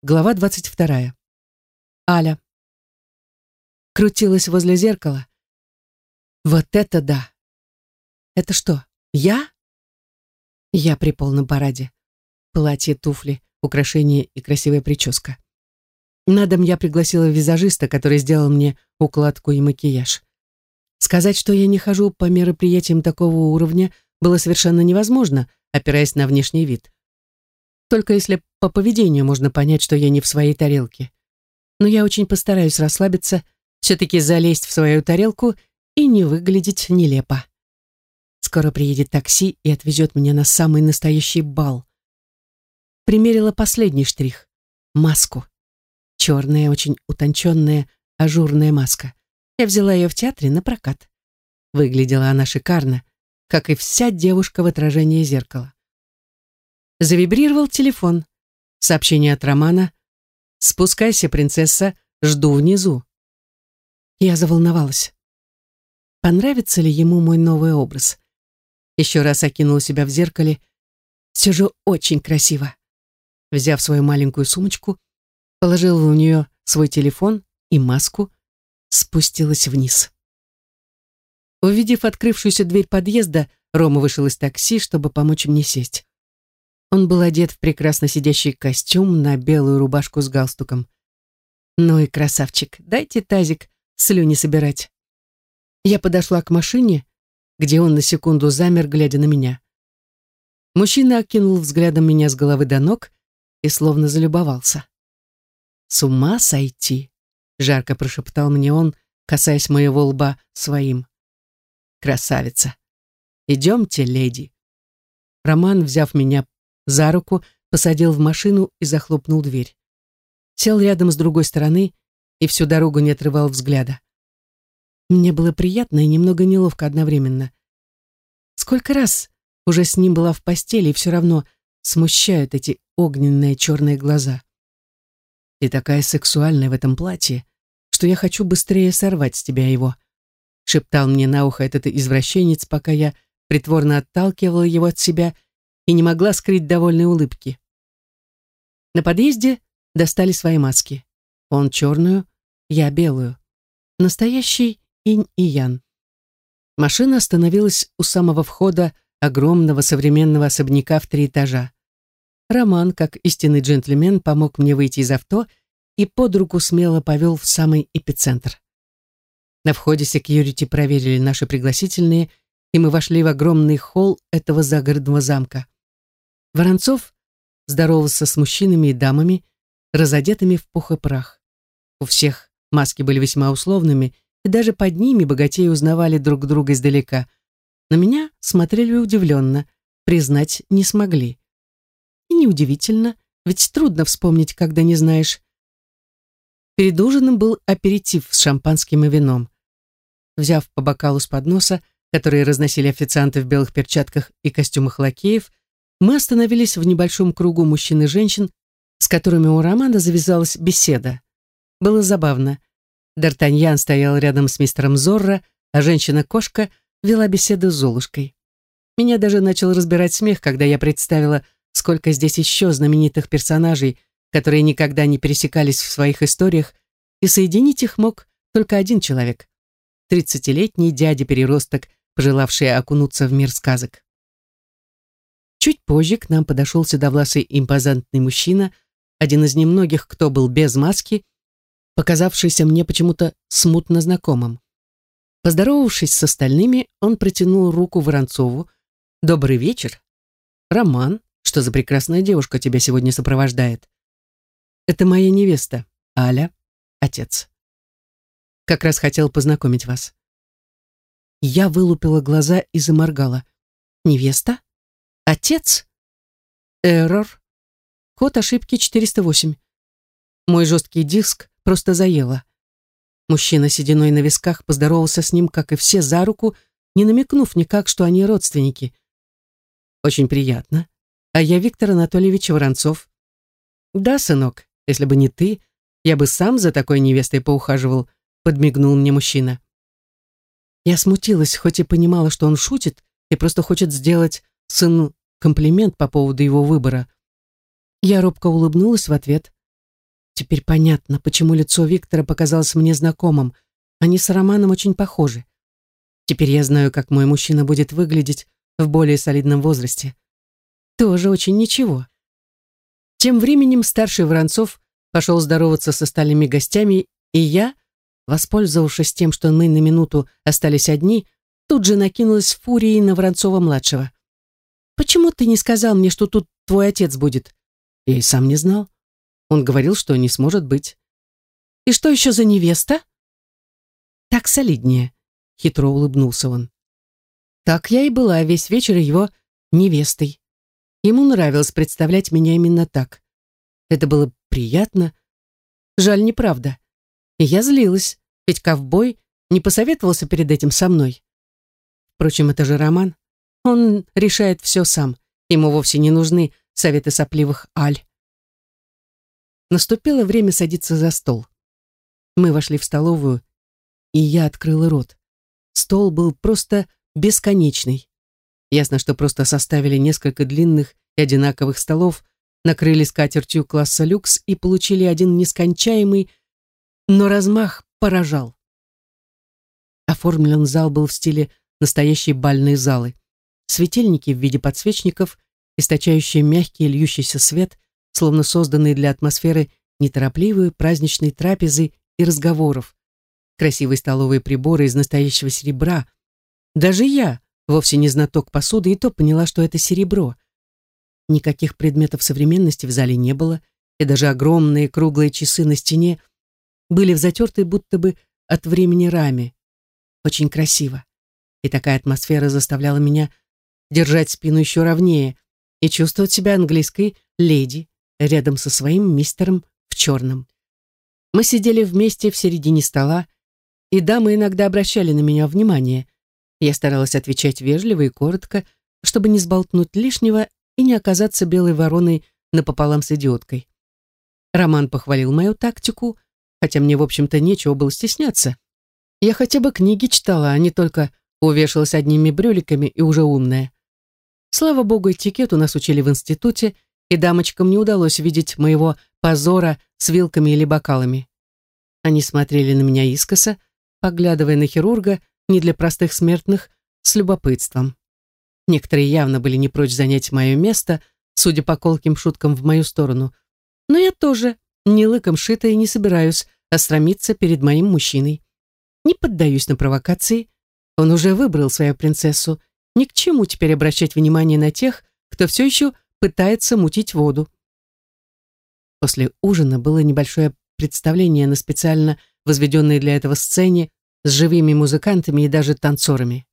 Глава двадцать вторая. Аля. Крутилась возле зеркала. Вот это да! Это что, я? Я при полном параде. Платье, туфли, украшения и красивая прическа. На дом я пригласила визажиста, который сделал мне укладку и макияж. Сказать, что я не хожу по мероприятиям такого уровня, было совершенно невозможно, опираясь на внешний вид. Только если по поведению можно понять, что я не в своей тарелке. Но я очень постараюсь расслабиться, все-таки залезть в свою тарелку и не выглядеть нелепо. Скоро приедет такси и отвезет меня на самый настоящий бал. Примерила последний штрих — маску. Черная, очень утонченная, ажурная маска. Я взяла ее в театре на прокат. Выглядела она шикарно, как и вся девушка в отражении зеркала. Завибрировал телефон. Сообщение от Романа. «Спускайся, принцесса, жду внизу». Я заволновалась. Понравится ли ему мой новый образ? Еще раз окинула себя в зеркале. Все же очень красиво. Взяв свою маленькую сумочку, положила в нее свой телефон и маску, спустилась вниз. Увидев открывшуюся дверь подъезда, Рома вышел из такси, чтобы помочь мне сесть. Он был одет в прекрасно сидящий костюм на белую рубашку с галстуком. Ну и красавчик, дайте тазик слюни собирать. Я подошла к машине, где он на секунду замер, глядя на меня. Мужчина окинул взглядом меня с головы до ног и словно залюбовался. «С ума сойти!» — жарко прошептал мне он, касаясь моего лба своим. «Красавица! Идемте, леди!» Роман, взяв меня за руку, посадил в машину и захлопнул дверь. Сел рядом с другой стороны и всю дорогу не отрывал взгляда. Мне было приятно и немного неловко одновременно. Сколько раз уже с ним была в постели, и все равно смущают эти огненные черные глаза. И такая сексуальная в этом платье, что я хочу быстрее сорвать с тебя его, шептал мне на ухо этот извращенец, пока я притворно отталкивала его от себя и не могла скрыть довольной улыбки. На подъезде достали свои маски. Он черную, я белую. Настоящий инь и ян. Машина остановилась у самого входа огромного современного особняка в три этажа. Роман, как истинный джентльмен, помог мне выйти из авто и под руку смело повел в самый эпицентр. На входе секьюрити проверили наши пригласительные, и мы вошли в огромный холл этого загородного замка. Воронцов здоровался с мужчинами и дамами, разодетыми в пух и прах. У всех маски были весьма условными, и даже под ними богатеи узнавали друг друга издалека. На меня смотрели удивленно, признать не смогли. И неудивительно, ведь трудно вспомнить, когда не знаешь. Перед ужином был аперитив с шампанским и вином. Взяв по бокалу с подноса, которые разносили официанты в белых перчатках и костюмах лакеев, мы остановились в небольшом кругу мужчин и женщин, с которыми у Романа завязалась беседа. Было забавно. Д'Артаньян стоял рядом с мистером Зорро, а женщина-кошка вела беседу с Золушкой. Меня даже начал разбирать смех, когда я представила, сколько здесь еще знаменитых персонажей, которые никогда не пересекались в своих историях, и соединить их мог только один человек — тридцатилетний дядя-переросток, пожелавший окунуться в мир сказок. Чуть позже к нам подошел седовласый импозантный мужчина, один из немногих, кто был без маски, показавшийся мне почему-то смутно знакомым. Поздоровавшись с остальными, он протянул руку Воронцову. «Добрый вечер. Роман, что за прекрасная девушка тебя сегодня сопровождает?» «Это моя невеста, Аля, отец. Как раз хотел познакомить вас». Я вылупила глаза и заморгала. «Невеста?» Отец? Эррор. Код ошибки 408. Мой жесткий диск просто заело. Мужчина сединой на висках поздоровался с ним, как и все, за руку, не намекнув никак, что они родственники. Очень приятно. А я Виктор Анатольевич Воронцов. Да, сынок, если бы не ты, я бы сам за такой невестой поухаживал, подмигнул мне мужчина. Я смутилась, хоть и понимала, что он шутит и просто хочет сделать сыну комплимент по поводу его выбора. Я робко улыбнулась в ответ. Теперь понятно, почему лицо Виктора показалось мне знакомым. Они с Романом очень похожи. Теперь я знаю, как мой мужчина будет выглядеть в более солидном возрасте. Тоже очень ничего. Тем временем старший Воронцов пошел здороваться с остальными гостями, и я, воспользовавшись тем, что мы на минуту остались одни, тут же накинулась фурией на Воронцова-младшего. «Почему ты не сказал мне, что тут твой отец будет?» Я и сам не знал. Он говорил, что не сможет быть. «И что еще за невеста?» «Так солиднее», — хитро улыбнулся он. Так я и была весь вечер его невестой. Ему нравилось представлять меня именно так. Это было приятно. Жаль, неправда. И я злилась, ведь ковбой не посоветовался перед этим со мной. Впрочем, это же роман. Он решает все сам. Ему вовсе не нужны советы сопливых Аль. Наступило время садиться за стол. Мы вошли в столовую, и я открыла рот. Стол был просто бесконечный. Ясно, что просто составили несколько длинных и одинаковых столов, накрыли скатертью класса люкс и получили один нескончаемый, но размах поражал. Оформлен зал был в стиле настоящей бальной залы. Светильники в виде подсвечников, источающие мягкий льющийся свет, словно созданные для атмосферы неторопливой праздничной трапезы и разговоров. Красивые столовые приборы из настоящего серебра. Даже я, вовсе не знаток посуды, и то поняла, что это серебро. Никаких предметов современности в зале не было, и даже огромные круглые часы на стене были в затертой будто бы от времени раме. Очень красиво. И такая атмосфера заставляла меня держать спину еще ровнее и чувствовать себя английской леди, рядом со своим мистером в черном. Мы сидели вместе в середине стола, и дамы иногда обращали на меня внимание. Я старалась отвечать вежливо и коротко, чтобы не сболтнуть лишнего и не оказаться белой вороной напополам с идиоткой. Роман похвалил мою тактику, хотя мне, в общем-то, нечего было стесняться. Я хотя бы книги читала, а не только увешалась одними брюликами и уже умная. Слава богу, этикет у нас учили в институте, и дамочкам не удалось видеть моего позора с вилками или бокалами. Они смотрели на меня искоса, поглядывая на хирурга не для простых смертных, с любопытством. Некоторые явно были не прочь занять мое место, судя по колким шуткам в мою сторону. Но я тоже не лыком шитая не собираюсь остромиться перед моим мужчиной. Не поддаюсь на провокации. Он уже выбрал свою принцессу. Ни к чему теперь обращать внимание на тех, кто все еще пытается мутить воду. После ужина было небольшое представление на специально возведенной для этого сцене с живыми музыкантами и даже танцорами.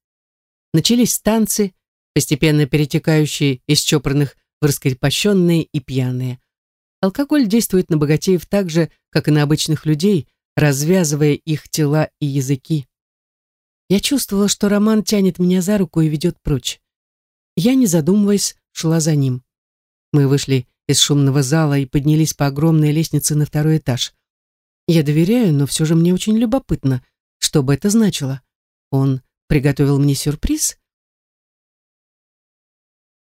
Начались танцы, постепенно перетекающие из чопорных в раскрепощенные и пьяные. Алкоголь действует на богатеев так же, как и на обычных людей, развязывая их тела и языки. Я чувствовала, что Роман тянет меня за руку и ведет прочь. Я, не задумываясь, шла за ним. Мы вышли из шумного зала и поднялись по огромной лестнице на второй этаж. Я доверяю, но все же мне очень любопытно, что бы это значило. Он приготовил мне сюрприз?